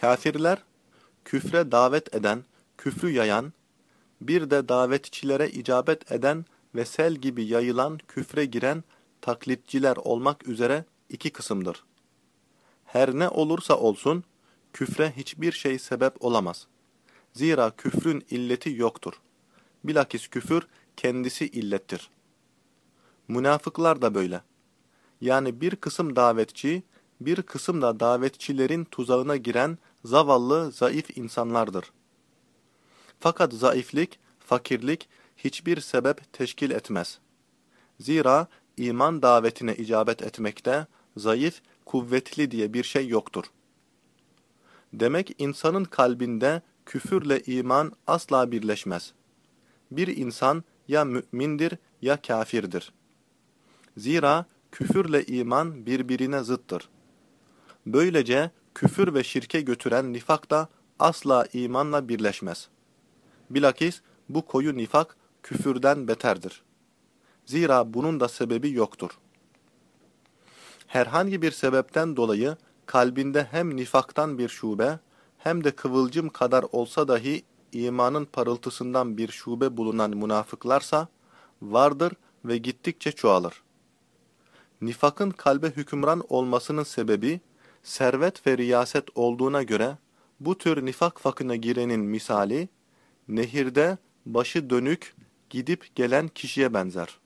Kafirler, küfre davet eden, küfrü yayan, bir de davetçilere icabet eden ve sel gibi yayılan küfre giren taklitçiler olmak üzere iki kısımdır. Her ne olursa olsun, küfre hiçbir şey sebep olamaz. Zira küfrün illeti yoktur. Bilakis küfür kendisi illettir. Münafıklar da böyle. Yani bir kısım davetçi, bir kısım da davetçilerin tuzağına giren zavallı, zayıf insanlardır. Fakat zayıflik, fakirlik hiçbir sebep teşkil etmez. Zira iman davetine icabet etmekte zayıf, kuvvetli diye bir şey yoktur. Demek insanın kalbinde küfürle iman asla birleşmez. Bir insan ya mümindir ya kafirdir. Zira küfürle iman birbirine zıttır. Böylece küfür ve şirke götüren nifak da asla imanla birleşmez. Bilakis bu koyu nifak küfürden beterdir. Zira bunun da sebebi yoktur. Herhangi bir sebepten dolayı kalbinde hem nifaktan bir şube hem de kıvılcım kadar olsa dahi imanın parıltısından bir şube bulunan münafıklarsa vardır ve gittikçe çoğalır. Nifakın kalbe hükümran olmasının sebebi servet ve riyaset olduğuna göre bu tür nifak fakına girenin misali, nehirde başı dönük gidip gelen kişiye benzer.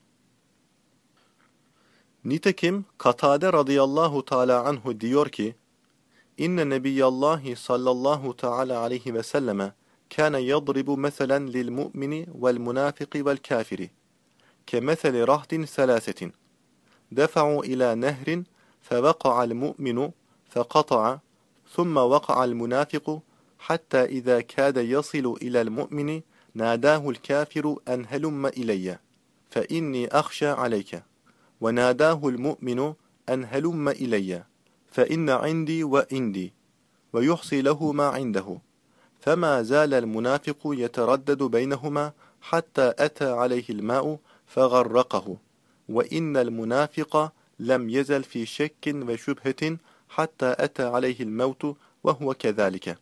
Nitekim Katade radıyallahu teala anhu diyor ki, İnne Nebiyallahi sallallahu teala aleyhi ve selleme kâne yadribu meselen lil mu'mini vel münafiki vel kafiri kemeseli rahdin selasetin defa'u ila nehrin feveka'al mu'minu فقطع ثم وقع المنافق حتى إذا كاد يصل إلى المؤمن ناداه الكافر أن هلم إلي فإني أخشى عليك. وناداه المؤمن أن هلم إلي فإن عندي وعندي ويحصي له ما عنده. فما زال المنافق يتردد بينهما حتى أتى عليه الماء فغرقه. وإن المنافق لم يزل في شك وشبهة hatta ete aleyhil mevtu ve huve kezalike.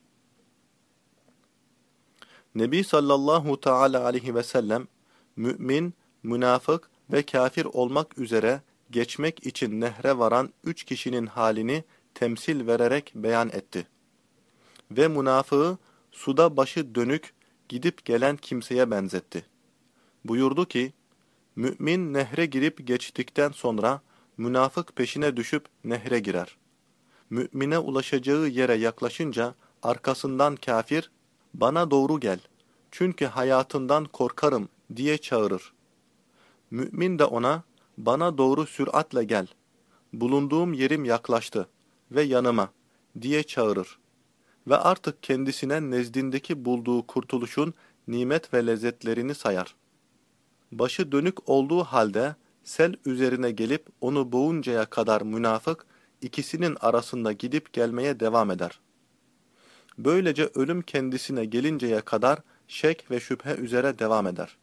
Nebi sallallahu teala aleyhi ve sellem mümin, münafık ve kafir olmak üzere geçmek için nehre varan üç kişinin halini temsil vererek beyan etti. Ve münafığı suda başı dönük gidip gelen kimseye benzetti. Buyurdu ki, Mü'min nehre girip geçtikten sonra münafık peşine düşüp nehre girer. Mümine ulaşacağı yere yaklaşınca arkasından kafir, bana doğru gel, çünkü hayatından korkarım diye çağırır. Mümin de ona, bana doğru süratle gel, bulunduğum yerim yaklaştı ve yanıma diye çağırır. Ve artık kendisine nezdindeki bulduğu kurtuluşun nimet ve lezzetlerini sayar. Başı dönük olduğu halde sel üzerine gelip onu boğuncaya kadar münafık, ikisinin arasında gidip gelmeye devam eder. Böylece ölüm kendisine gelinceye kadar şek ve şüphe üzere devam eder.